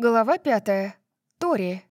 Глава пятая. Тори.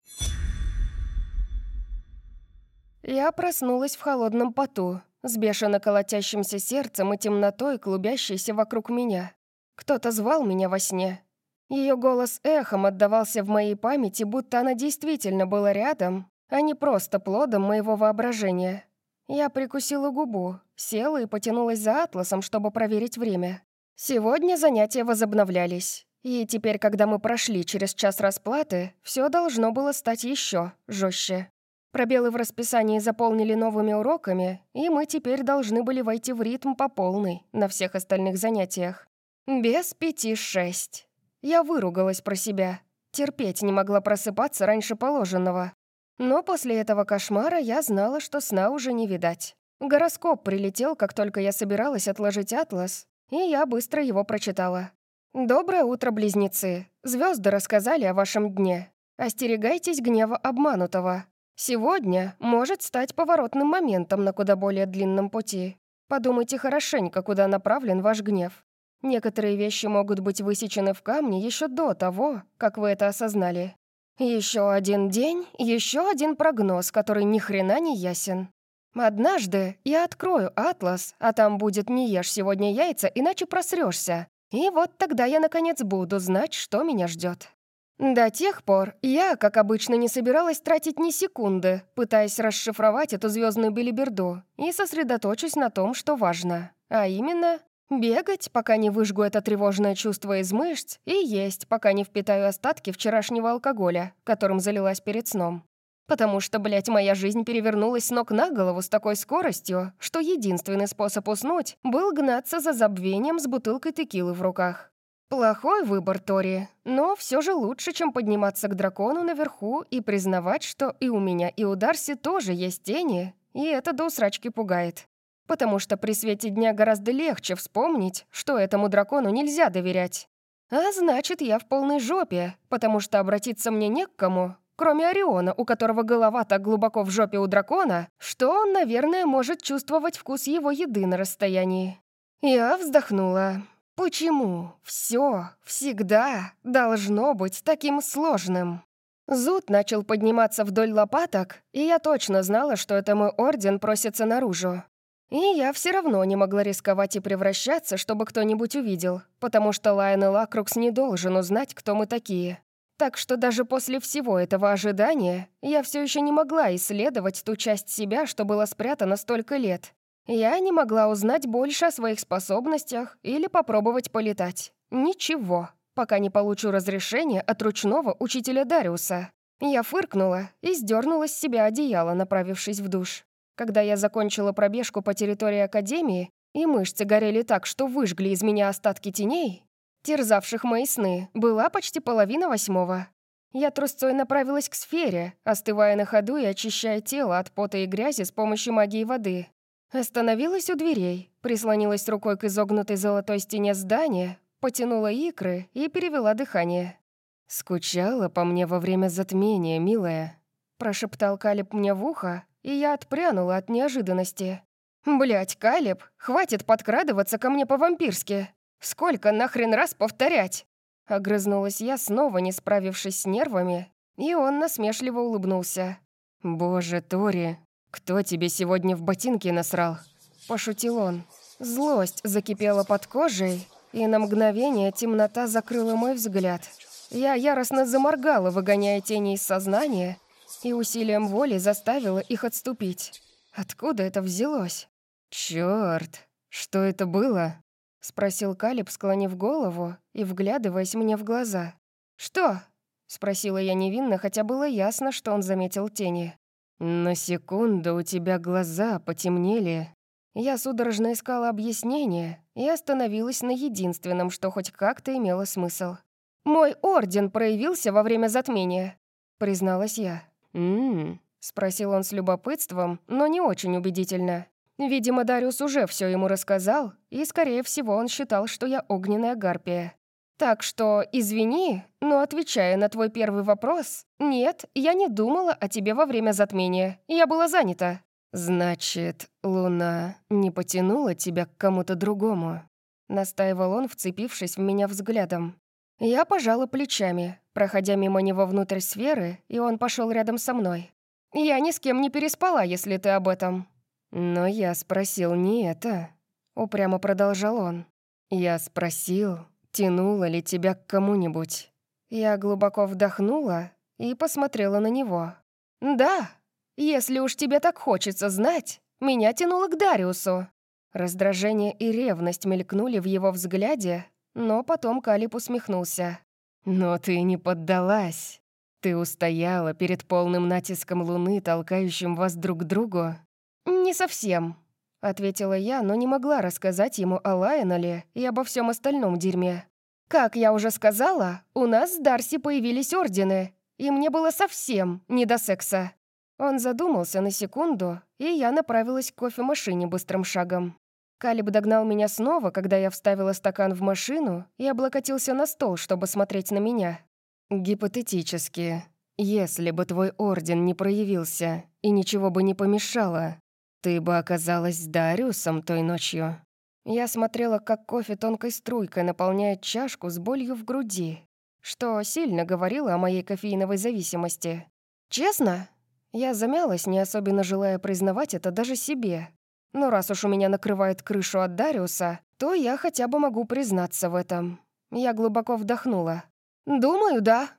Я проснулась в холодном поту, с бешено колотящимся сердцем и темнотой, клубящейся вокруг меня. Кто-то звал меня во сне. Ее голос эхом отдавался в моей памяти, будто она действительно была рядом, а не просто плодом моего воображения. Я прикусила губу, села и потянулась за атласом, чтобы проверить время. Сегодня занятия возобновлялись. И теперь, когда мы прошли через час расплаты, все должно было стать еще жестче. Пробелы в расписании заполнили новыми уроками, и мы теперь должны были войти в ритм по полной на всех остальных занятиях. Без пяти шесть. Я выругалась про себя. Терпеть не могла просыпаться раньше положенного. Но после этого кошмара я знала, что сна уже не видать. Гороскоп прилетел, как только я собиралась отложить атлас, и я быстро его прочитала. «Доброе утро, близнецы. Звезды рассказали о вашем дне. Остерегайтесь гнева обманутого. Сегодня может стать поворотным моментом на куда более длинном пути. Подумайте хорошенько, куда направлен ваш гнев. Некоторые вещи могут быть высечены в камне еще до того, как вы это осознали. Еще один день, еще один прогноз, который ни хрена не ясен. Однажды я открою атлас, а там будет «не ешь сегодня яйца, иначе просрешься», и вот тогда я, наконец, буду знать, что меня ждет. До тех пор я, как обычно, не собиралась тратить ни секунды, пытаясь расшифровать эту звездную билиберду, и сосредоточусь на том, что важно. А именно, бегать, пока не выжгу это тревожное чувство из мышц, и есть, пока не впитаю остатки вчерашнего алкоголя, которым залилась перед сном. Потому что, блядь, моя жизнь перевернулась с ног на голову с такой скоростью, что единственный способ уснуть был гнаться за забвением с бутылкой текилы в руках. Плохой выбор, Тори, но все же лучше, чем подниматься к дракону наверху и признавать, что и у меня, и у Дарси тоже есть тени, и это до усрачки пугает. Потому что при свете дня гораздо легче вспомнить, что этому дракону нельзя доверять. А значит, я в полной жопе, потому что обратиться мне не к кому, Кроме Ориона, у которого голова так глубоко в жопе у дракона, что он, наверное, может чувствовать вкус его еды на расстоянии. Я вздохнула. Почему все всегда должно быть таким сложным? Зуд начал подниматься вдоль лопаток, и я точно знала, что это мой орден просится наружу. И я все равно не могла рисковать и превращаться, чтобы кто-нибудь увидел, потому что Лайон и Лакрукс не должен узнать, кто мы такие. Так что даже после всего этого ожидания я все еще не могла исследовать ту часть себя, что была спрятана столько лет. Я не могла узнать больше о своих способностях или попробовать полетать. Ничего, пока не получу разрешение от ручного учителя Дариуса. Я фыркнула и сдернула с себя одеяло, направившись в душ. Когда я закончила пробежку по территории Академии, и мышцы горели так, что выжгли из меня остатки теней, терзавших мои сны, была почти половина восьмого. Я трусцой направилась к сфере, остывая на ходу и очищая тело от пота и грязи с помощью магии воды. Остановилась у дверей, прислонилась рукой к изогнутой золотой стене здания, потянула икры и перевела дыхание. «Скучала по мне во время затмения, милая», — прошептал Калиб мне в ухо, и я отпрянула от неожиданности. Блять, Калиб, хватит подкрадываться ко мне по-вампирски!» Сколько нахрен раз повторять?» Огрызнулась я, снова не справившись с нервами, и он насмешливо улыбнулся. «Боже, Тори, кто тебе сегодня в ботинки насрал?» Пошутил он. Злость закипела под кожей, и на мгновение темнота закрыла мой взгляд. Я яростно заморгала, выгоняя тени из сознания, и усилием воли заставила их отступить. Откуда это взялось? Чёрт, что это было? — спросил Калиб, склонив голову и вглядываясь мне в глаза. «Что?» — спросила я невинно, хотя было ясно, что он заметил тени. «На секунду у тебя глаза потемнели». Я судорожно искала объяснение и остановилась на единственном, что хоть как-то имело смысл. «Мой орден проявился во время затмения», — призналась я. «М-м-м», спросил он с любопытством, но не очень убедительно. Видимо, Дариус уже все ему рассказал, и, скорее всего, он считал, что я огненная гарпия. Так что, извини, но отвечая на твой первый вопрос, нет, я не думала о тебе во время затмения. Я была занята. Значит, Луна не потянула тебя к кому-то другому? Настаивал он, вцепившись в меня взглядом. Я пожала плечами, проходя мимо него внутрь сферы, и он пошел рядом со мной. «Я ни с кем не переспала, если ты об этом». «Но я спросил не это», — упрямо продолжал он. «Я спросил, тянуло ли тебя к кому-нибудь». Я глубоко вдохнула и посмотрела на него. «Да, если уж тебе так хочется знать, меня тянуло к Дариусу». Раздражение и ревность мелькнули в его взгляде, но потом Калип усмехнулся. «Но ты не поддалась. Ты устояла перед полным натиском луны, толкающим вас друг к другу?» «Не совсем», — ответила я, но не могла рассказать ему о Лайонале и обо всем остальном дерьме. «Как я уже сказала, у нас с Дарси появились ордены, и мне было совсем не до секса». Он задумался на секунду, и я направилась к кофемашине быстрым шагом. Калиб догнал меня снова, когда я вставила стакан в машину и облокотился на стол, чтобы смотреть на меня. «Гипотетически, если бы твой орден не проявился и ничего бы не помешало, ты бы оказалась с Дариусом той ночью». Я смотрела, как кофе тонкой струйкой наполняет чашку с болью в груди, что сильно говорило о моей кофеиновой зависимости. «Честно?» Я замялась, не особенно желая признавать это даже себе. Но раз уж у меня накрывает крышу от Дариуса, то я хотя бы могу признаться в этом. Я глубоко вдохнула. «Думаю, да.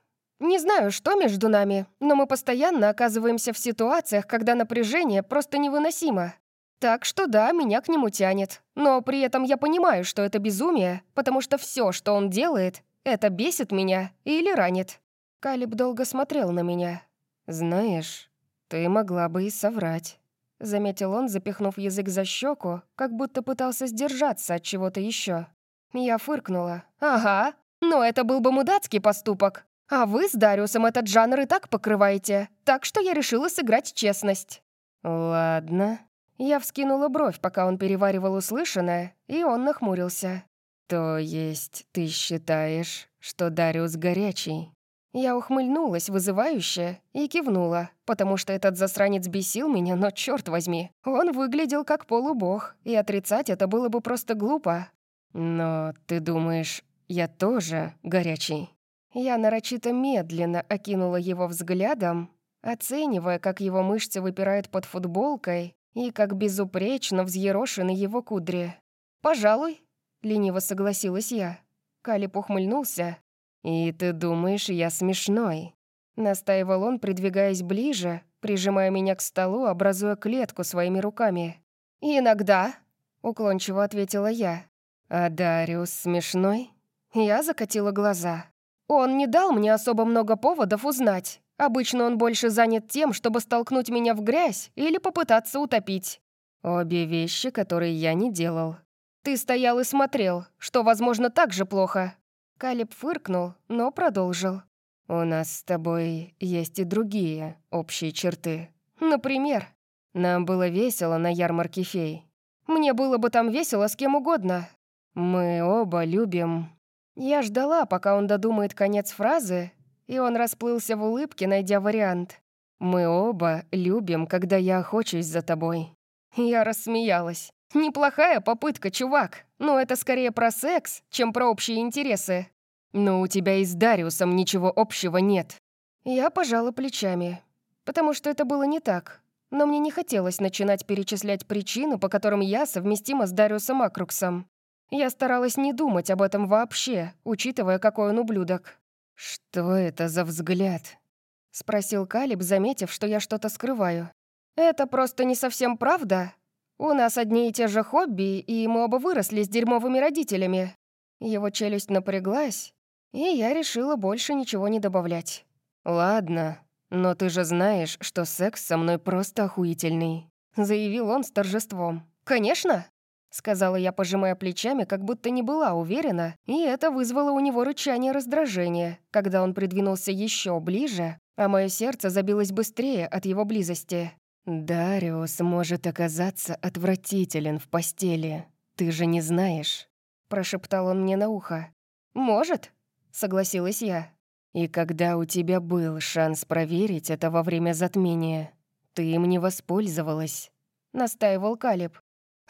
Не знаю, что между нами, но мы постоянно оказываемся в ситуациях, когда напряжение просто невыносимо. Так что да, меня к нему тянет. Но при этом я понимаю, что это безумие, потому что все, что он делает, это бесит меня или ранит». Калиб долго смотрел на меня. «Знаешь, ты могла бы и соврать». — заметил он, запихнув язык за щеку, как будто пытался сдержаться от чего-то еще. Я фыркнула. «Ага, но это был бы мудацкий поступок. А вы с Дариусом этот жанр и так покрываете, так что я решила сыграть честность». «Ладно». Я вскинула бровь, пока он переваривал услышанное, и он нахмурился. «То есть ты считаешь, что Дариус горячий?» Я ухмыльнулась вызывающе и кивнула, потому что этот засранец бесил меня, но черт возьми, он выглядел как полубог, и отрицать это было бы просто глупо. «Но ты думаешь, я тоже горячий?» Я нарочито медленно окинула его взглядом, оценивая, как его мышцы выпирают под футболкой и как безупречно взъерошены его кудри. «Пожалуй», — лениво согласилась я. Калип ухмыльнулся, «И ты думаешь, я смешной?» Настаивал он, придвигаясь ближе, прижимая меня к столу, образуя клетку своими руками. «Иногда», — уклончиво ответила я. «А Дариус смешной?» Я закатила глаза. «Он не дал мне особо много поводов узнать. Обычно он больше занят тем, чтобы столкнуть меня в грязь или попытаться утопить». «Обе вещи, которые я не делал». «Ты стоял и смотрел, что, возможно, так же плохо. Калиб фыркнул, но продолжил. «У нас с тобой есть и другие общие черты. Например, нам было весело на ярмарке фей. Мне было бы там весело с кем угодно. Мы оба любим...» Я ждала, пока он додумает конец фразы, и он расплылся в улыбке, найдя вариант. «Мы оба любим, когда я охочусь за тобой». Я рассмеялась. «Неплохая попытка, чувак, но это скорее про секс, чем про общие интересы». «Но у тебя и с Дариусом ничего общего нет». Я пожала плечами, потому что это было не так. Но мне не хотелось начинать перечислять причины, по которым я совместима с Дариусом Акруксом. Я старалась не думать об этом вообще, учитывая, какой он ублюдок. «Что это за взгляд?» — спросил Калиб, заметив, что я что-то скрываю. «Это просто не совсем правда. У нас одни и те же хобби, и мы оба выросли с дерьмовыми родителями». Его челюсть напряглась, и я решила больше ничего не добавлять. «Ладно, но ты же знаешь, что секс со мной просто охуительный», заявил он с торжеством. «Конечно!» — сказала я, пожимая плечами, как будто не была уверена, и это вызвало у него рычание раздражения, когда он придвинулся еще ближе, а мое сердце забилось быстрее от его близости. «Дариус может оказаться отвратителен в постели. Ты же не знаешь», — прошептал он мне на ухо. «Может», — согласилась я. «И когда у тебя был шанс проверить это во время затмения, ты им не воспользовалась», — настаивал Калиб.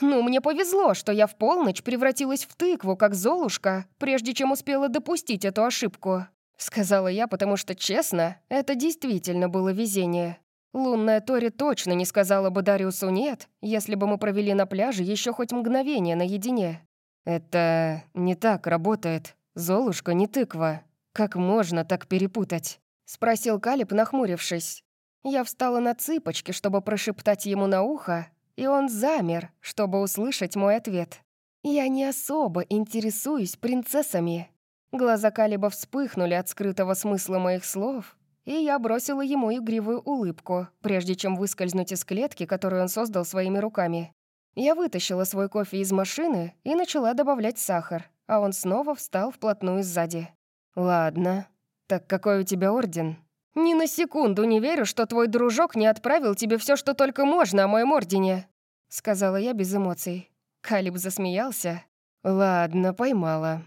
Ну, мне повезло, что я в полночь превратилась в тыкву, как Золушка, прежде чем успела допустить эту ошибку. Сказала я, потому что, честно, это действительно было везение. Лунная Тори точно не сказала бы Дариусу «нет», если бы мы провели на пляже еще хоть мгновение наедине. «Это не так работает. Золушка не тыква. Как можно так перепутать?» — спросил Калиб, нахмурившись. Я встала на цыпочки, чтобы прошептать ему на ухо, и он замер, чтобы услышать мой ответ. «Я не особо интересуюсь принцессами». Глаза Калиба вспыхнули от скрытого смысла моих слов, и я бросила ему игривую улыбку, прежде чем выскользнуть из клетки, которую он создал своими руками. Я вытащила свой кофе из машины и начала добавлять сахар, а он снова встал вплотную сзади. «Ладно. Так какой у тебя орден?» «Ни на секунду не верю, что твой дружок не отправил тебе все, что только можно о моем ордене», — сказала я без эмоций. Калиб засмеялся. «Ладно, поймала.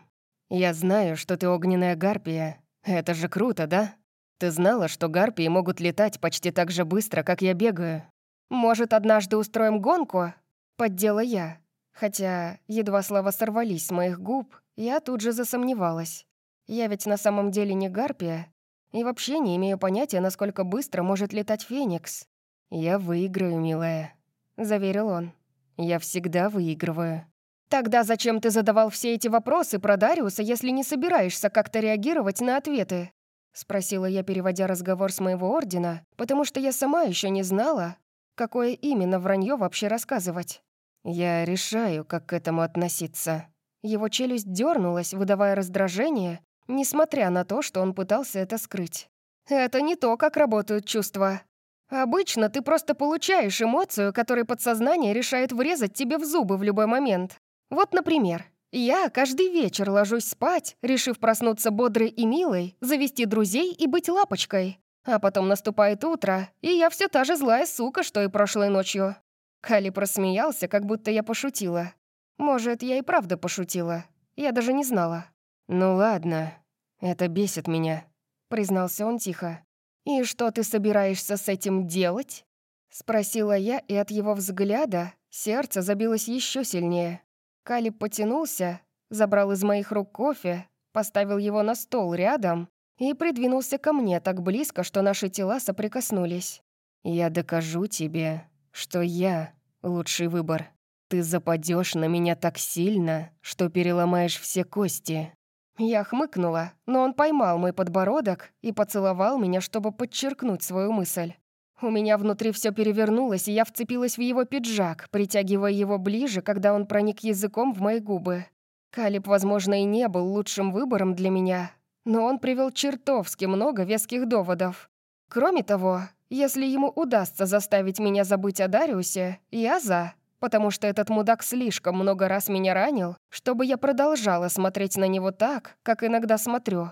Я знаю, что ты огненная гарпия. Это же круто, да? Ты знала, что гарпии могут летать почти так же быстро, как я бегаю? Может, однажды устроим гонку?» Поддела я. Хотя едва слова сорвались с моих губ, я тут же засомневалась. Я ведь на самом деле не гарпия, и вообще не имею понятия, насколько быстро может летать Феникс. «Я выиграю, милая», — заверил он. «Я всегда выигрываю». «Тогда зачем ты задавал все эти вопросы про Дариуса, если не собираешься как-то реагировать на ответы?» — спросила я, переводя разговор с моего ордена, потому что я сама еще не знала, какое именно вранье вообще рассказывать. «Я решаю, как к этому относиться». Его челюсть дернулась, выдавая раздражение, несмотря на то, что он пытался это скрыть. «Это не то, как работают чувства. Обычно ты просто получаешь эмоцию, которой подсознание решает врезать тебе в зубы в любой момент. Вот, например, я каждый вечер ложусь спать, решив проснуться бодрой и милой, завести друзей и быть лапочкой. А потом наступает утро, и я все та же злая сука, что и прошлой ночью». Кали просмеялся, как будто я пошутила. Может, я и правда пошутила. Я даже не знала. «Ну ладно, это бесит меня», — признался он тихо. «И что ты собираешься с этим делать?» — спросила я, и от его взгляда сердце забилось еще сильнее. Калиб потянулся, забрал из моих рук кофе, поставил его на стол рядом и придвинулся ко мне так близко, что наши тела соприкоснулись. «Я докажу тебе, что я лучший выбор. Ты западешь на меня так сильно, что переломаешь все кости. Я хмыкнула, но он поймал мой подбородок и поцеловал меня, чтобы подчеркнуть свою мысль. У меня внутри все перевернулось, и я вцепилась в его пиджак, притягивая его ближе, когда он проник языком в мои губы. Калиб, возможно, и не был лучшим выбором для меня, но он привел чертовски много веских доводов. Кроме того, если ему удастся заставить меня забыть о Дариусе, я за потому что этот мудак слишком много раз меня ранил, чтобы я продолжала смотреть на него так, как иногда смотрю.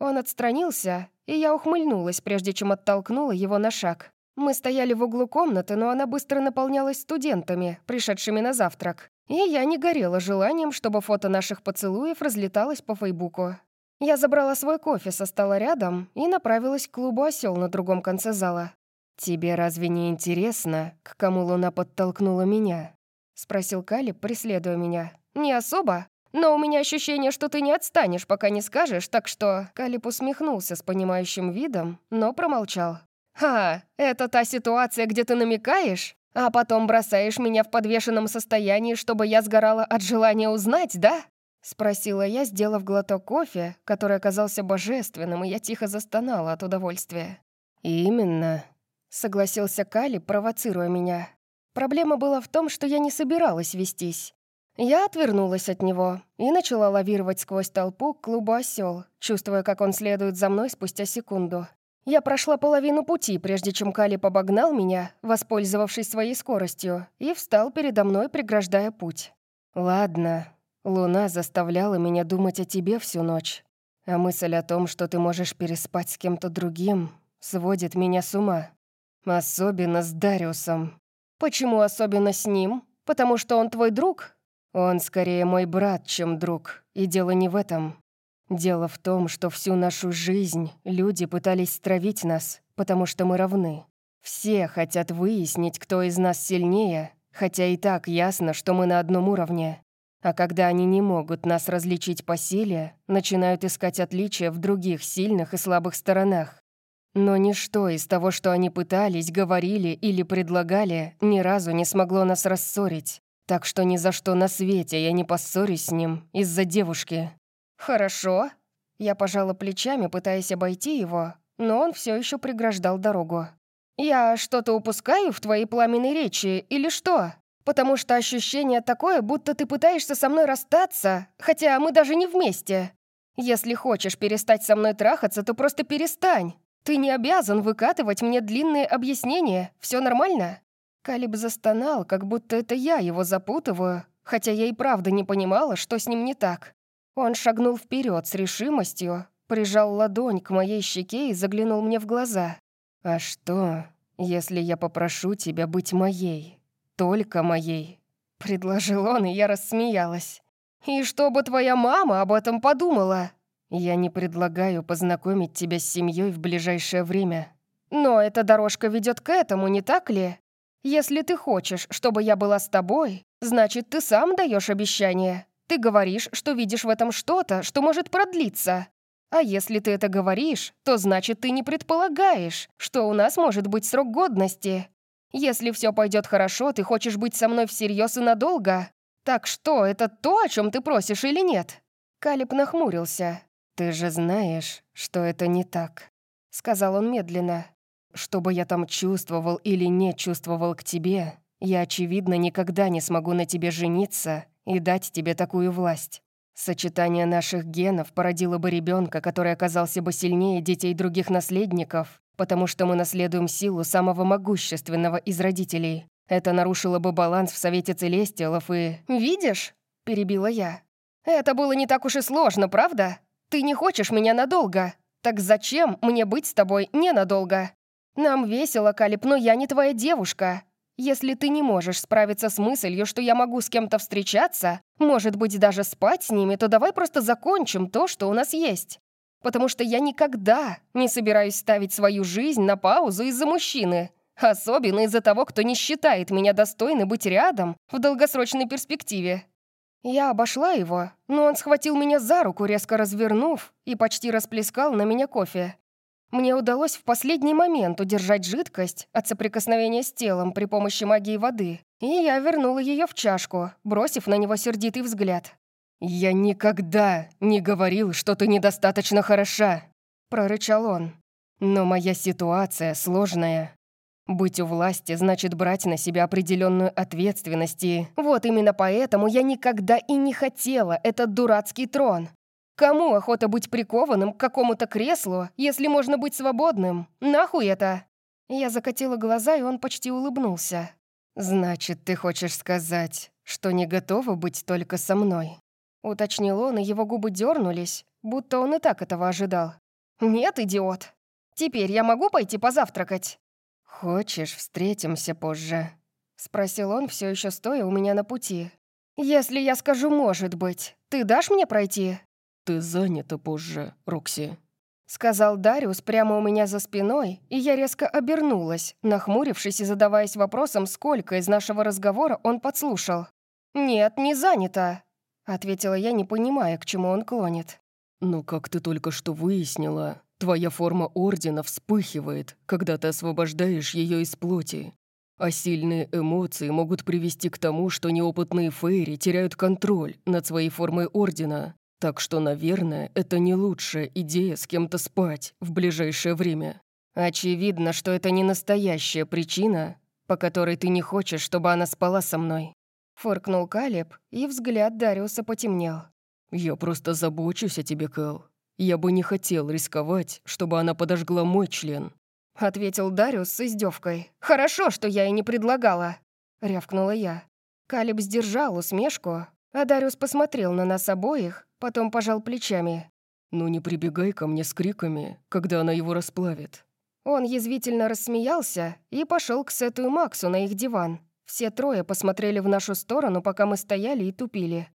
Он отстранился, и я ухмыльнулась, прежде чем оттолкнула его на шаг. Мы стояли в углу комнаты, но она быстро наполнялась студентами, пришедшими на завтрак. И я не горела желанием, чтобы фото наших поцелуев разлеталось по фейбуку. Я забрала свой кофе со стола рядом и направилась к клубу «Осёл» на другом конце зала. «Тебе разве не интересно, к кому Луна подтолкнула меня?» — спросил Калиб, преследуя меня. «Не особо, но у меня ощущение, что ты не отстанешь, пока не скажешь, так что...» Калиб усмехнулся с понимающим видом, но промолчал. «Ха, это та ситуация, где ты намекаешь, а потом бросаешь меня в подвешенном состоянии, чтобы я сгорала от желания узнать, да?» Спросила я, сделав глоток кофе, который оказался божественным, и я тихо застонала от удовольствия. «Именно», — согласился Кали, провоцируя меня. Проблема была в том, что я не собиралась вестись. Я отвернулась от него и начала лавировать сквозь толпу к клубу «Осёл», чувствуя, как он следует за мной спустя секунду. Я прошла половину пути, прежде чем Кали обогнал меня, воспользовавшись своей скоростью, и встал передо мной, преграждая путь. «Ладно, луна заставляла меня думать о тебе всю ночь, а мысль о том, что ты можешь переспать с кем-то другим, сводит меня с ума. Особенно с Дариусом. Почему особенно с ним? Потому что он твой друг? Он скорее мой брат, чем друг. И дело не в этом. Дело в том, что всю нашу жизнь люди пытались стравить нас, потому что мы равны. Все хотят выяснить, кто из нас сильнее, Хотя и так ясно, что мы на одном уровне. А когда они не могут нас различить по силе, начинают искать отличия в других сильных и слабых сторонах. Но ничто из того, что они пытались, говорили или предлагали, ни разу не смогло нас рассорить. Так что ни за что на свете я не поссорюсь с ним из-за девушки. «Хорошо». Я пожала плечами, пытаясь обойти его, но он все еще преграждал дорогу. «Я что-то упускаю в твоей пламенной речи или что? Потому что ощущение такое, будто ты пытаешься со мной расстаться, хотя мы даже не вместе. Если хочешь перестать со мной трахаться, то просто перестань. Ты не обязан выкатывать мне длинные объяснения. Все нормально?» Калиб застонал, как будто это я его запутываю, хотя я и правда не понимала, что с ним не так. Он шагнул вперед с решимостью, прижал ладонь к моей щеке и заглянул мне в глаза. «А что, если я попрошу тебя быть моей? Только моей?» Предложил он, и я рассмеялась. «И что бы твоя мама об этом подумала?» «Я не предлагаю познакомить тебя с семьей в ближайшее время». «Но эта дорожка ведет к этому, не так ли? Если ты хочешь, чтобы я была с тобой, значит, ты сам даешь обещание. Ты говоришь, что видишь в этом что-то, что может продлиться. А если ты это говоришь, то значит, ты не предполагаешь, что у нас может быть срок годности. Если все пойдет хорошо, ты хочешь быть со мной всерьез и надолго. Так что, это то, о чем ты просишь или нет?» Калиб нахмурился. «Ты же знаешь, что это не так», — сказал он медленно. Что бы я там чувствовал или не чувствовал к тебе, я, очевидно, никогда не смогу на тебе жениться и дать тебе такую власть. Сочетание наших генов породило бы ребенка, который оказался бы сильнее детей других наследников, потому что мы наследуем силу самого могущественного из родителей. Это нарушило бы баланс в Совете Целестиалов и... «Видишь?» — перебила я. «Это было не так уж и сложно, правда? Ты не хочешь меня надолго. Так зачем мне быть с тобой ненадолго?» «Нам весело, Калип, но я не твоя девушка. Если ты не можешь справиться с мыслью, что я могу с кем-то встречаться, может быть, даже спать с ними, то давай просто закончим то, что у нас есть. Потому что я никогда не собираюсь ставить свою жизнь на паузу из-за мужчины. Особенно из-за того, кто не считает меня достойной быть рядом в долгосрочной перспективе. Я обошла его, но он схватил меня за руку, резко развернув, и почти расплескал на меня кофе. Мне удалось в последний момент удержать жидкость от соприкосновения с телом при помощи магии воды, и я вернула ее в чашку, бросив на него сердитый взгляд. «Я никогда не говорил, что ты недостаточно хороша», — прорычал он. «Но моя ситуация сложная. Быть у власти значит брать на себя определенную ответственность и... Вот именно поэтому я никогда и не хотела этот дурацкий трон. Кому охота быть прикованным к какому-то креслу, если можно быть свободным? Нахуй это?» Я закатила глаза, и он почти улыбнулся. «Значит, ты хочешь сказать, что не готова быть только со мной?» Уточнил он, и его губы дернулись, будто он и так этого ожидал. «Нет, идиот. Теперь я могу пойти позавтракать?» «Хочешь, встретимся позже?» Спросил он, все еще стоя у меня на пути. «Если я скажу «может быть», ты дашь мне пройти?» «Ты занята позже, Рокси», — сказал Дариус прямо у меня за спиной, и я резко обернулась, нахмурившись и задаваясь вопросом, сколько из нашего разговора он подслушал. «Нет, не занята», — ответила я, не понимая, к чему он клонит. «Но как ты только что выяснила, твоя форма Ордена вспыхивает, когда ты освобождаешь ее из плоти. А сильные эмоции могут привести к тому, что неопытные фейри теряют контроль над своей формой Ордена, так что, наверное, это не лучшая идея с кем-то спать в ближайшее время. Очевидно, что это не настоящая причина, по которой ты не хочешь, чтобы она спала со мной. Фыркнул Калеб, и взгляд Дариуса потемнел. «Я просто забочусь о тебе, Кэл. Я бы не хотел рисковать, чтобы она подожгла мой член». Ответил Дариус с издевкой. «Хорошо, что я и не предлагала», — рявкнула я. Калиб сдержал усмешку, а Дариус посмотрел на нас обоих, потом пожал плечами. «Ну не прибегай ко мне с криками, когда она его расплавит». Он язвительно рассмеялся и пошел к Сету и Максу на их диван. Все трое посмотрели в нашу сторону, пока мы стояли и тупили.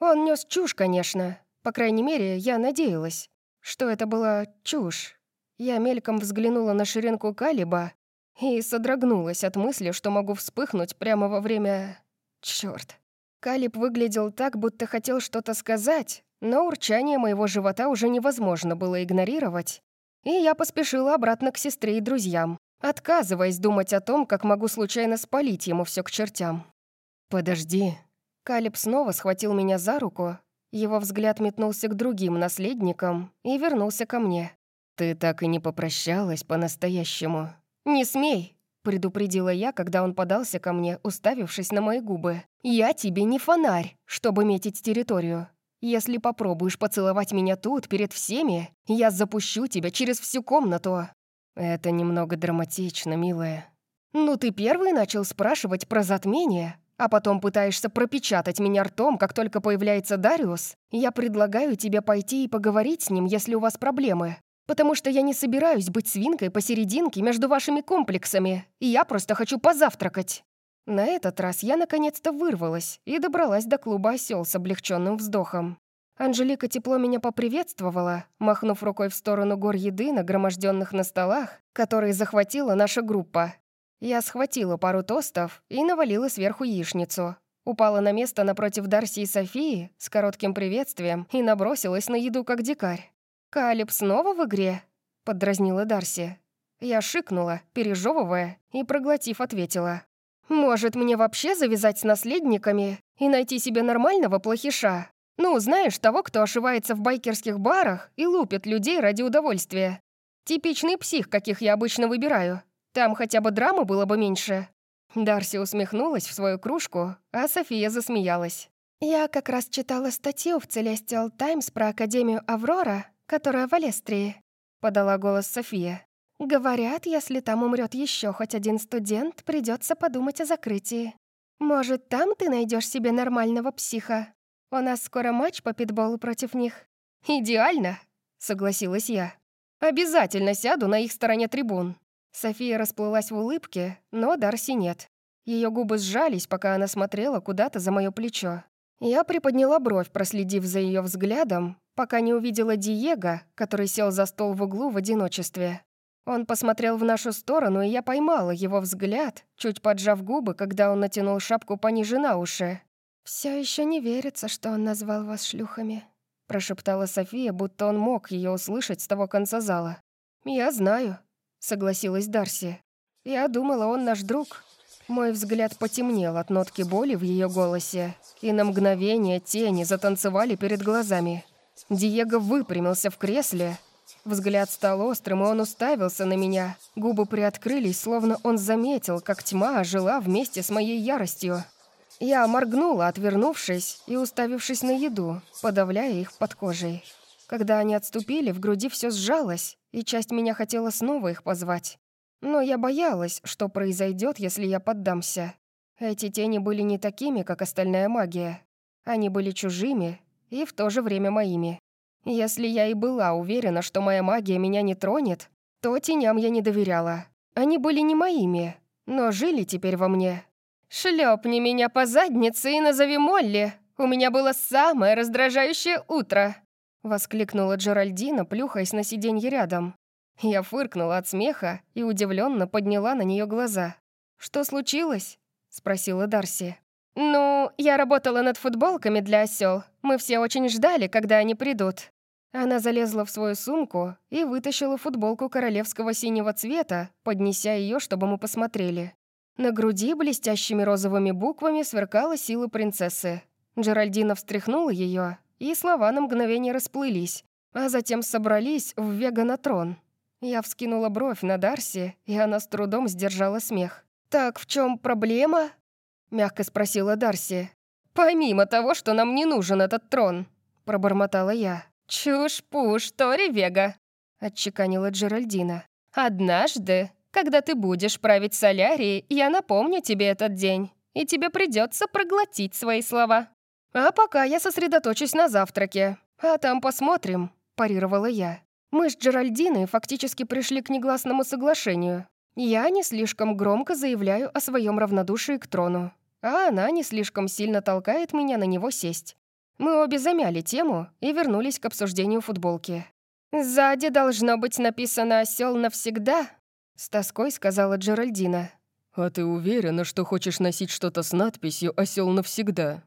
Он нес чушь, конечно. По крайней мере, я надеялась, что это была чушь. Я мельком взглянула на ширинку Калиба и содрогнулась от мысли, что могу вспыхнуть прямо во время... Чёрт. Калиб выглядел так, будто хотел что-то сказать, но урчание моего живота уже невозможно было игнорировать, и я поспешила обратно к сестре и друзьям, отказываясь думать о том, как могу случайно спалить ему все к чертям. «Подожди». Калиб снова схватил меня за руку, его взгляд метнулся к другим наследникам и вернулся ко мне. «Ты так и не попрощалась по-настоящему». «Не смей!» — предупредила я, когда он подался ко мне, уставившись на мои губы. «Я тебе не фонарь, чтобы метить территорию. Если попробуешь поцеловать меня тут, перед всеми, я запущу тебя через всю комнату». «Это немного драматично, милая». «Ну ты первый начал спрашивать про затмение, а потом пытаешься пропечатать меня ртом, как только появляется Дариус. Я предлагаю тебе пойти и поговорить с ним, если у вас проблемы. Потому что я не собираюсь быть свинкой посерединке между вашими комплексами, и я просто хочу позавтракать». На этот раз я наконец-то вырвалась и добралась до клуба «Осёл» с облегченным вздохом. Анжелика тепло меня поприветствовала, махнув рукой в сторону гор еды, нагроможденных на столах, которые захватила наша группа. Я схватила пару тостов и навалила сверху яичницу. Упала на место напротив Дарси и Софии с коротким приветствием и набросилась на еду как дикарь. «Калиб снова в игре?» — поддразнила Дарси. Я шикнула, пережевывая, и, проглотив, ответила. Может, мне вообще завязать с наследниками и найти себе нормального плохиша? Ну, знаешь, того, кто ошивается в байкерских барах и лупит людей ради удовольствия. Типичный псих, каких я обычно выбираю. Там хотя бы драмы было бы меньше». Дарси усмехнулась в свою кружку, а София засмеялась. «Я как раз читала статью в Celestial Times про Академию Аврора, которая в Алестрии», — подала голос София. Говорят, если там умрет еще хоть один студент, придется подумать о закрытии. Может, там ты найдешь себе нормального психа? У нас скоро матч по питболу против них. Идеально, согласилась я. Обязательно сяду на их стороне трибун. София расплылась в улыбке, но Дарси нет. Ее губы сжались, пока она смотрела куда-то за мое плечо. Я приподняла бровь, проследив за ее взглядом, пока не увидела Диего, который сел за стол в углу в одиночестве. Он посмотрел в нашу сторону, и я поймала его взгляд, чуть поджав губы, когда он натянул шапку пониже на уши. Все еще не верится, что он назвал вас шлюхами», — прошептала София, будто он мог ее услышать с того конца зала. «Я знаю», — согласилась Дарси. «Я думала, он наш друг». Мой взгляд потемнел от нотки боли в ее голосе, и на мгновение тени затанцевали перед глазами. Диего выпрямился в кресле, Взгляд стал острым, и он уставился на меня. Губы приоткрылись, словно он заметил, как тьма ожила вместе с моей яростью. Я моргнула, отвернувшись и уставившись на еду, подавляя их под кожей. Когда они отступили, в груди все сжалось, и часть меня хотела снова их позвать. Но я боялась, что произойдет, если я поддамся. Эти тени были не такими, как остальная магия. Они были чужими и в то же время моими. Если я и была уверена, что моя магия меня не тронет, то теням я не доверяла. Они были не моими, но жили теперь во мне. «Шлепни меня по заднице и назови Молли. У меня было самое раздражающее утро!» Воскликнула Джеральдина, плюхаясь на сиденье рядом. Я фыркнула от смеха и удивленно подняла на нее глаза. «Что случилось?» — спросила Дарси. «Ну, я работала над футболками для осел. Мы все очень ждали, когда они придут». Она залезла в свою сумку и вытащила футболку королевского синего цвета, поднеся ее, чтобы мы посмотрели. На груди блестящими розовыми буквами сверкала сила принцессы. Джеральдина встряхнула ее, и слова на мгновение расплылись, а затем собрались в веганатрон. Я вскинула бровь на Дарси, и она с трудом сдержала смех. «Так в чем проблема?» — мягко спросила Дарси. «Помимо того, что нам не нужен этот трон», — пробормотала я. «Чушь-пуш, Тори Вега», — отчеканила Джеральдина. «Однажды, когда ты будешь править Солярией, я напомню тебе этот день, и тебе придется проглотить свои слова. А пока я сосредоточусь на завтраке, а там посмотрим», — парировала я. Мы с Джеральдиной фактически пришли к негласному соглашению. Я не слишком громко заявляю о своем равнодушии к трону, а она не слишком сильно толкает меня на него сесть. Мы обе замяли тему и вернулись к обсуждению футболки. «Сзади должно быть написано «Осёл навсегда», — С тоской сказала Джеральдина. «А ты уверена, что хочешь носить что-то с надписью «Осёл навсегда»?»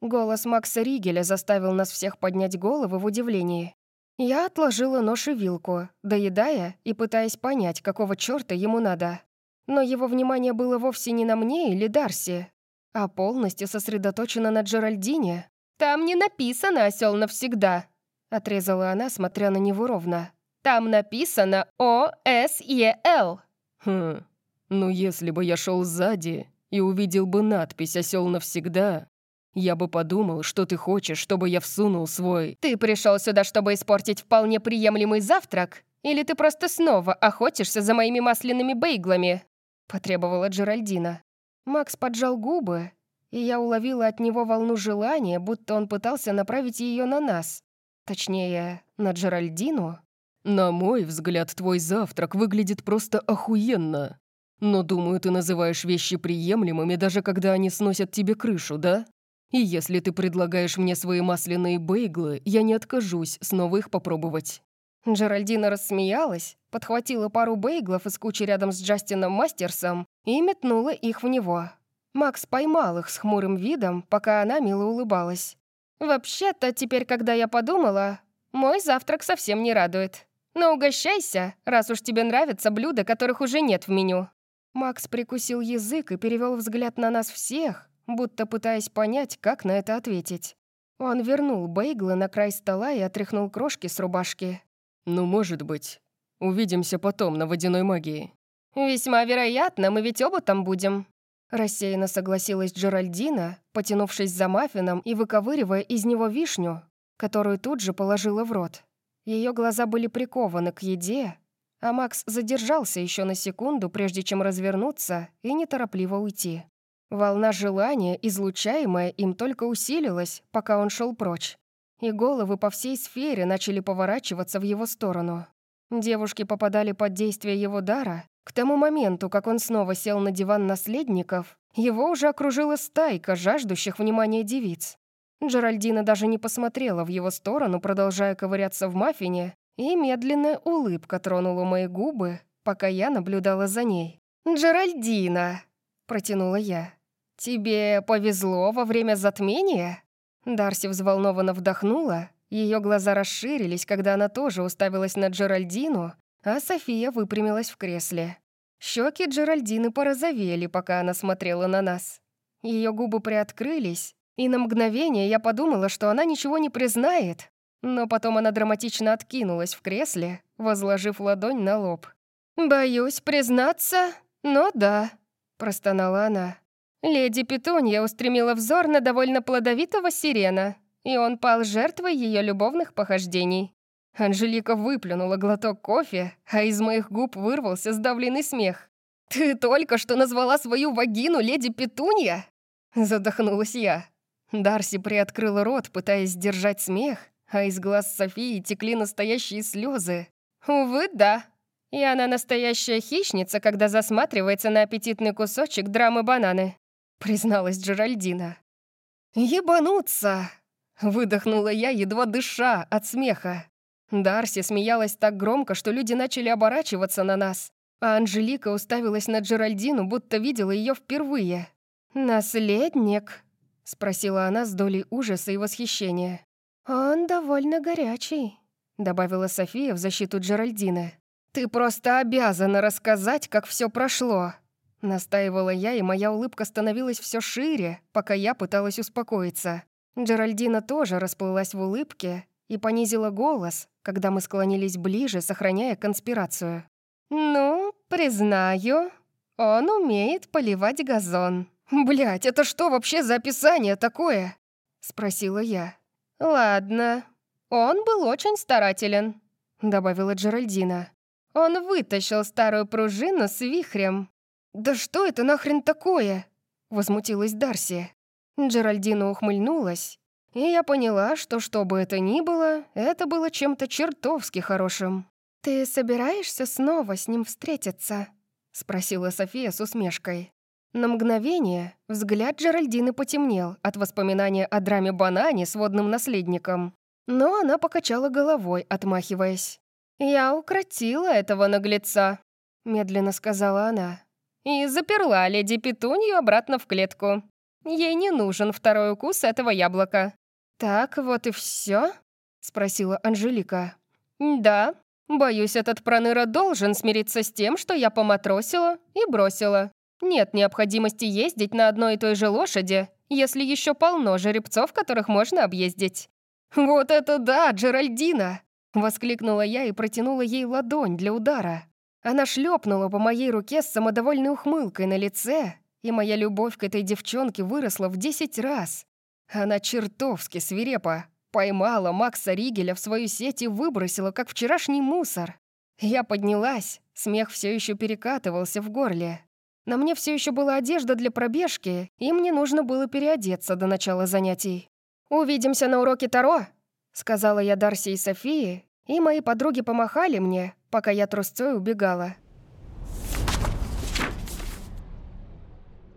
Голос Макса Ригеля заставил нас всех поднять головы в удивлении. Я отложила нож и вилку, доедая и пытаясь понять, какого чёрта ему надо. Но его внимание было вовсе не на мне или Дарси, а полностью сосредоточено на Джеральдине. «Там не написано «Осёл навсегда», — отрезала она, смотря на него ровно. «Там написано «О-С-Е-Л». «Хм, ну если бы я шел сзади и увидел бы надпись «Осёл навсегда», я бы подумал, что ты хочешь, чтобы я всунул свой... Ты пришел сюда, чтобы испортить вполне приемлемый завтрак? Или ты просто снова охотишься за моими масляными бейглами?» Потребовала Джеральдина. Макс поджал губы, и я уловила от него волну желания, будто он пытался направить ее на нас. Точнее, на Джеральдину. «На мой взгляд, твой завтрак выглядит просто охуенно. Но, думаю, ты называешь вещи приемлемыми, даже когда они сносят тебе крышу, да?» И если ты предлагаешь мне свои масляные бейглы, я не откажусь снова их попробовать». Джеральдина рассмеялась, подхватила пару бейглов из кучи рядом с Джастином Мастерсом и метнула их в него. Макс поймал их с хмурым видом, пока она мило улыбалась. «Вообще-то, теперь, когда я подумала, мой завтрак совсем не радует. Но угощайся, раз уж тебе нравятся блюда, которых уже нет в меню». Макс прикусил язык и перевел взгляд на нас всех, будто пытаясь понять, как на это ответить. Он вернул бейглы на край стола и отряхнул крошки с рубашки. «Ну, может быть. Увидимся потом на водяной магии». «Весьма вероятно, мы ведь оба там будем». Рассеянно согласилась Джеральдина, потянувшись за маффином и выковыривая из него вишню, которую тут же положила в рот. Ее глаза были прикованы к еде, а Макс задержался еще на секунду, прежде чем развернуться и неторопливо уйти. Волна желания, излучаемая им, только усилилась, пока он шел прочь. И головы по всей сфере начали поворачиваться в его сторону. Девушки попадали под действие его дара. К тому моменту, как он снова сел на диван наследников, его уже окружила стайка жаждущих внимания девиц. Джеральдина даже не посмотрела в его сторону, продолжая ковыряться в маффине, и медленная улыбка тронула мои губы, пока я наблюдала за ней. «Джеральдина!» — протянула я. «Тебе повезло во время затмения?» Дарси взволнованно вдохнула, ее глаза расширились, когда она тоже уставилась на Джеральдину, а София выпрямилась в кресле. Щеки Джеральдины порозовели, пока она смотрела на нас. Ее губы приоткрылись, и на мгновение я подумала, что она ничего не признает, но потом она драматично откинулась в кресле, возложив ладонь на лоб. «Боюсь признаться, но да», — простонала она. Леди Петунья устремила взор на довольно плодовитого сирена, и он пал жертвой ее любовных похождений. Анжелика выплюнула глоток кофе, а из моих губ вырвался сдавленный смех. «Ты только что назвала свою вагину леди Петунья?» Задохнулась я. Дарси приоткрыла рот, пытаясь сдержать смех, а из глаз Софии текли настоящие слезы. «Увы, да», и она настоящая хищница, когда засматривается на аппетитный кусочек драмы-бананы», — призналась Джеральдина. «Ебануться!» — выдохнула я, едва дыша от смеха. Дарси смеялась так громко, что люди начали оборачиваться на нас, а Анжелика уставилась на Джеральдину, будто видела ее впервые. «Наследник?» — спросила она с долей ужаса и восхищения. «Он довольно горячий», — добавила София в защиту Джеральдины. «Ты просто обязана рассказать, как все прошло», — настаивала я, и моя улыбка становилась все шире, пока я пыталась успокоиться. Джеральдина тоже расплылась в улыбке и понизила голос, когда мы склонились ближе, сохраняя конспирацию. «Ну, признаю, он умеет поливать газон». Блять, это что вообще за описание такое?» — спросила я. «Ладно, он был очень старателен», — добавила Джеральдина. Он вытащил старую пружину с вихрем. «Да что это нахрен такое?» — возмутилась Дарси. Джеральдина ухмыльнулась, и я поняла, что что бы это ни было, это было чем-то чертовски хорошим. «Ты собираешься снова с ним встретиться?» — спросила София с усмешкой. На мгновение взгляд Джеральдины потемнел от воспоминания о драме Банане с водным наследником. Но она покачала головой, отмахиваясь. «Я укротила этого наглеца». медленно сказала она. «И заперла леди Петунью обратно в клетку. Ей не нужен второй укус этого яблока». «Так, вот и все? спросила Анжелика. «Да. Боюсь, этот проныра должен смириться с тем, что я поматросила и бросила. Нет необходимости ездить на одной и той же лошади, если еще полно жеребцов, которых можно объездить». «Вот это да, Джеральдина!» — воскликнула я и протянула ей ладонь для удара. Она шлепнула по моей руке с самодовольной ухмылкой на лице, и моя любовь к этой девчонке выросла в десять раз. Она чертовски свирепа. Поймала Макса Ригеля в свою сеть и выбросила, как вчерашний мусор. Я поднялась, смех все еще перекатывался в горле. На мне все еще была одежда для пробежки, и мне нужно было переодеться до начала занятий. «Увидимся на уроке Таро», — сказала я Дарси и Софии, и мои подруги помахали мне, пока я трусцой убегала.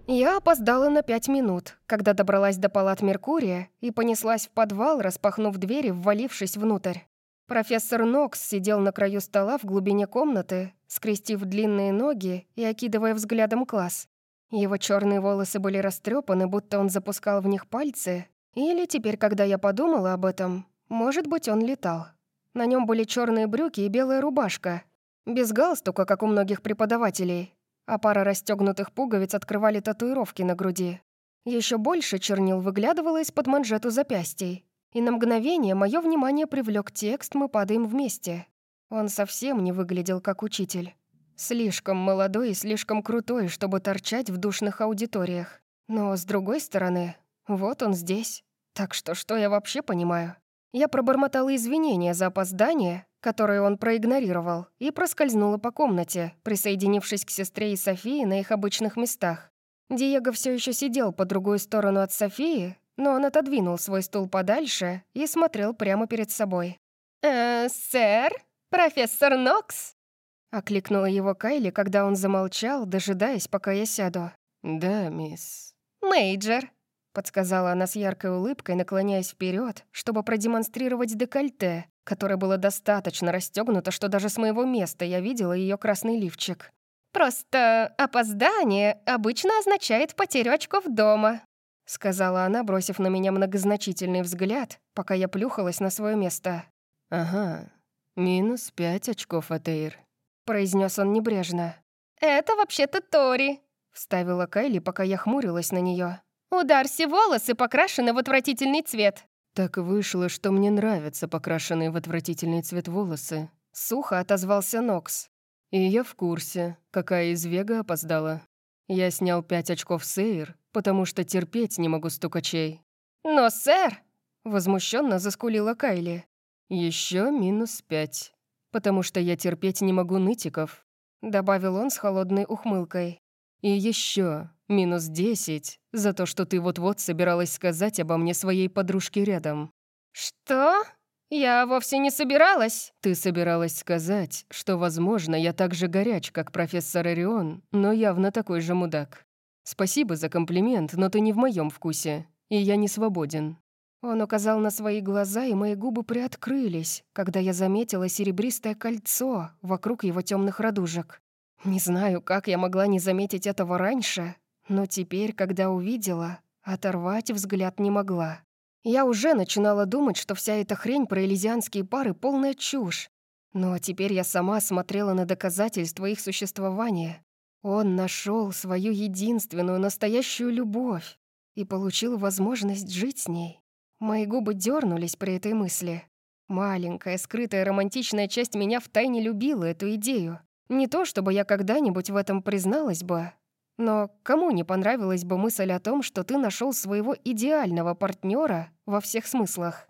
Я опоздала на пять минут, когда добралась до палат Меркурия и понеслась в подвал, распахнув двери, ввалившись внутрь. Профессор Нокс сидел на краю стола в глубине комнаты, скрестив длинные ноги и окидывая взглядом класс. Его черные волосы были растрепаны, будто он запускал в них пальцы, или теперь, когда я подумала об этом, может быть, он летал. На нем были черные брюки и белая рубашка. Без галстука, как у многих преподавателей. А пара расстегнутых пуговиц открывали татуировки на груди. Еще больше чернил выглядывало из-под манжету запястий. И на мгновение мое внимание привлек текст «Мы падаем вместе». Он совсем не выглядел как учитель. Слишком молодой и слишком крутой, чтобы торчать в душных аудиториях. Но, с другой стороны, вот он здесь. Так что что я вообще понимаю? Я пробормотала извинения за опоздание, которое он проигнорировал, и проскользнула по комнате, присоединившись к сестре и Софии на их обычных местах. Диего все еще сидел по другую сторону от Софии, но он отодвинул свой стул подальше и смотрел прямо перед собой. «Э, сэр? Профессор Нокс?» — окликнула его Кайли, когда он замолчал, дожидаясь, пока я сяду. «Да, мисс». «Мейджор», подсказала она с яркой улыбкой, наклоняясь вперед, чтобы продемонстрировать декольте, которое было достаточно расстегнуто, что даже с моего места я видела ее красный лифчик. «Просто опоздание обычно означает потерю очков дома», сказала она, бросив на меня многозначительный взгляд, пока я плюхалась на свое место. «Ага, минус пять очков, Атеир», произнес он небрежно. «Это вообще-то Тори», вставила Кайли, пока я хмурилась на нее. У Дарси волосы покрашены в отвратительный цвет». «Так вышло, что мне нравятся покрашенные в отвратительный цвет волосы», — сухо отозвался Нокс. «И я в курсе, какая из Вега опоздала. Я снял пять очков Сейр, потому что терпеть не могу стукачей». «Но, сэр!» — возмущенно заскулила Кайли. Еще минус пять, потому что я терпеть не могу нытиков», — добавил он с холодной ухмылкой. «И еще Минус десять за то, что ты вот-вот собиралась сказать обо мне своей подружке рядом. Что? Я вовсе не собиралась. Ты собиралась сказать, что, возможно, я так же горяч, как профессор Орион, но явно такой же мудак. Спасибо за комплимент, но ты не в моем вкусе, и я не свободен. Он указал на свои глаза, и мои губы приоткрылись, когда я заметила серебристое кольцо вокруг его темных радужек. Не знаю, как я могла не заметить этого раньше, но теперь, когда увидела, оторвать взгляд не могла. Я уже начинала думать, что вся эта хрень про элизианские пары — полная чушь. Но теперь я сама смотрела на доказательства их существования. Он нашел свою единственную настоящую любовь и получил возможность жить с ней. Мои губы дернулись при этой мысли. Маленькая, скрытая романтичная часть меня втайне любила эту идею. Не то, чтобы я когда-нибудь в этом призналась бы, но кому не понравилась бы мысль о том, что ты нашел своего идеального партнера во всех смыслах?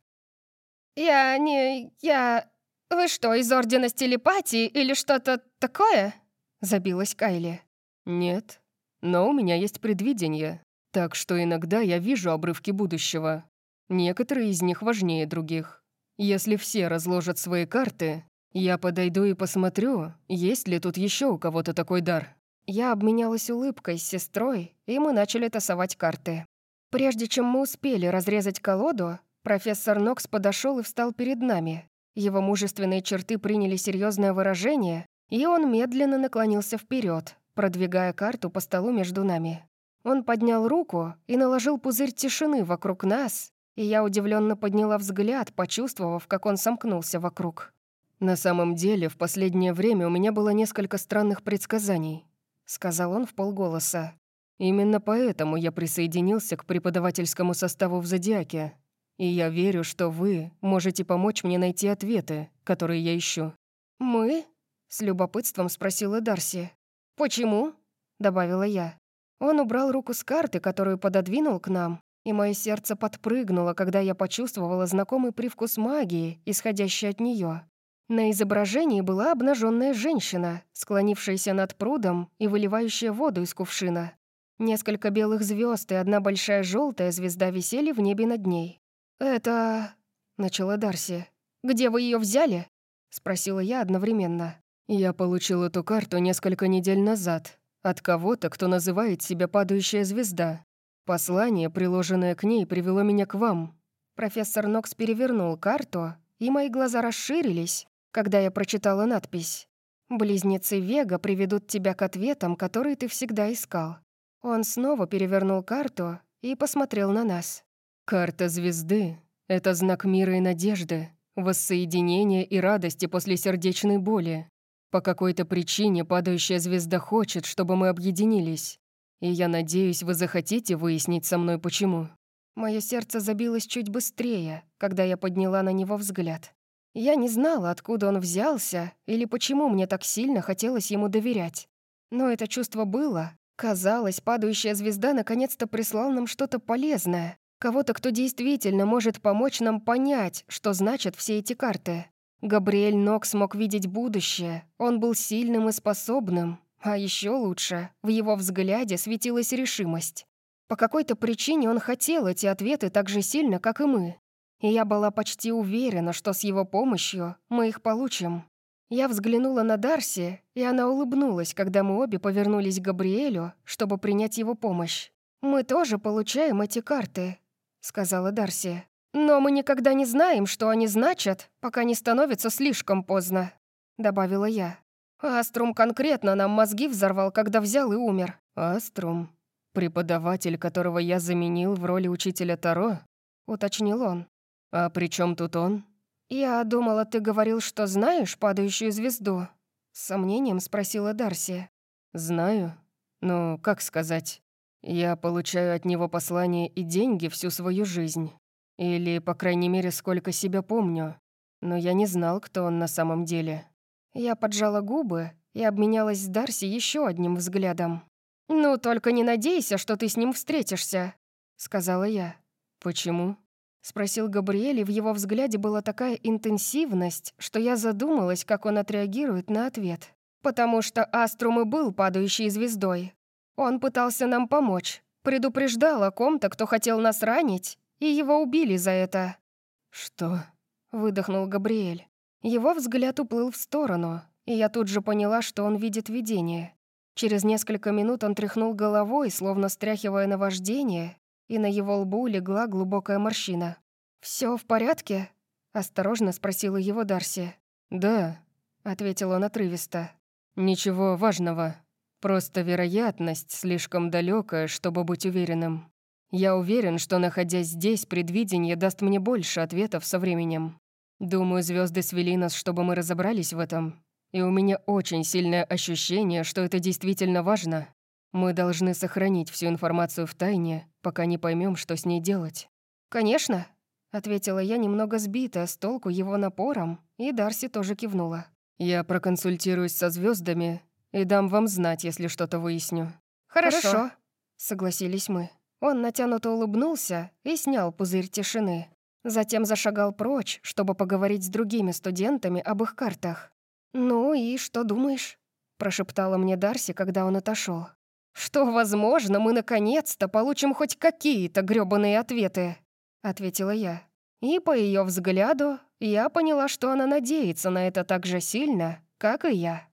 «Я не... я... Вы что, из Ордена Стелепатии или что-то такое?» Забилась Кайли. «Нет, но у меня есть предвидение, так что иногда я вижу обрывки будущего. Некоторые из них важнее других. Если все разложат свои карты, я подойду и посмотрю, есть ли тут еще у кого-то такой дар». Я обменялась улыбкой с сестрой, и мы начали тасовать карты. Прежде чем мы успели разрезать колоду, профессор Нокс подошел и встал перед нами. Его мужественные черты приняли серьезное выражение, И он медленно наклонился вперед, продвигая карту по столу между нами. Он поднял руку и наложил пузырь тишины вокруг нас, и я удивленно подняла взгляд, почувствовав, как он сомкнулся вокруг. «На самом деле, в последнее время у меня было несколько странных предсказаний», — сказал он в полголоса. «Именно поэтому я присоединился к преподавательскому составу в «Зодиаке», и я верю, что вы можете помочь мне найти ответы, которые я ищу». «Мы?» — с любопытством спросила Дарси. «Почему?» — добавила я. Он убрал руку с карты, которую пододвинул к нам, и мое сердце подпрыгнуло, когда я почувствовала знакомый привкус магии, исходящий от нее. На изображении была обнаженная женщина, склонившаяся над прудом и выливающая воду из кувшина. Несколько белых звезд и одна большая желтая звезда висели в небе над ней. «Это...» — начала Дарси. «Где вы ее взяли?» — спросила я одновременно. «Я получил эту карту несколько недель назад. От кого-то, кто называет себя «падающая звезда». Послание, приложенное к ней, привело меня к вам». Профессор Нокс перевернул карту, и мои глаза расширились, когда я прочитала надпись. «Близнецы Вега приведут тебя к ответам, которые ты всегда искал». Он снова перевернул карту и посмотрел на нас. Карта звезды — это знак мира и надежды, воссоединения и радости после сердечной боли. По какой-то причине падающая звезда хочет, чтобы мы объединились. И я надеюсь, вы захотите выяснить со мной, почему. Мое сердце забилось чуть быстрее, когда я подняла на него взгляд. Я не знала, откуда он взялся или почему мне так сильно хотелось ему доверять. Но это чувство было. Казалось, падающая звезда наконец-то прислал нам что-то полезное, Кого-то, кто действительно может помочь нам понять, что значат все эти карты. Габриэль Нокс мог видеть будущее. Он был сильным и способным. А еще лучше, в его взгляде светилась решимость. По какой-то причине он хотел эти ответы так же сильно, как и мы. И я была почти уверена, что с его помощью мы их получим. Я взглянула на Дарси, и она улыбнулась, когда мы обе повернулись к Габриэлю, чтобы принять его помощь. «Мы тоже получаем эти карты, сказала Дарси. «Но мы никогда не знаем, что они значат, пока не становится слишком поздно», — добавила я. «Аструм конкретно нам мозги взорвал, когда взял и умер». «Аструм? Преподаватель, которого я заменил в роли учителя Таро?» — уточнил он. «А при чем тут он?» «Я думала, ты говорил, что знаешь падающую звезду?» С сомнением спросила Дарси. «Знаю. Ну, как сказать? Я получаю от него послания и деньги всю свою жизнь. Или, по крайней мере, сколько себя помню. Но я не знал, кто он на самом деле. Я поджала губы и обменялась с Дарси еще одним взглядом. «Ну, только не надейся, что ты с ним встретишься», — сказала я. «Почему?» — спросил Габриэль, и в его взгляде была такая интенсивность, что я задумалась, как он отреагирует на ответ. «Потому что Аструм и был падающей звездой, он пытался нам помочь, предупреждал о ком-то, кто хотел нас ранить, и его убили за это». «Что?» — выдохнул Габриэль. Его взгляд уплыл в сторону, и я тут же поняла, что он видит видение. Через несколько минут он тряхнул головой, словно стряхивая наваждение, и на его лбу легла глубокая морщина. Все в порядке?» — осторожно спросила его Дарси. «Да», — ответил он отрывисто. «Ничего важного». Просто вероятность слишком далекая, чтобы быть уверенным. Я уверен, что, находясь здесь, предвидение даст мне больше ответов со временем. Думаю, звезды свели нас, чтобы мы разобрались в этом. И у меня очень сильное ощущение, что это действительно важно. Мы должны сохранить всю информацию в тайне, пока не поймем, что с ней делать. «Конечно», — ответила я, немного сбитая с толку его напором, и Дарси тоже кивнула. «Я проконсультируюсь со звездами и дам вам знать, если что-то выясню». «Хорошо», Хорошо. — согласились мы. Он натянуто улыбнулся и снял пузырь тишины. Затем зашагал прочь, чтобы поговорить с другими студентами об их картах. «Ну и что думаешь?» — прошептала мне Дарси, когда он отошел. «Что, возможно, мы наконец-то получим хоть какие-то грёбаные ответы», — ответила я. И по ее взгляду я поняла, что она надеется на это так же сильно, как и я.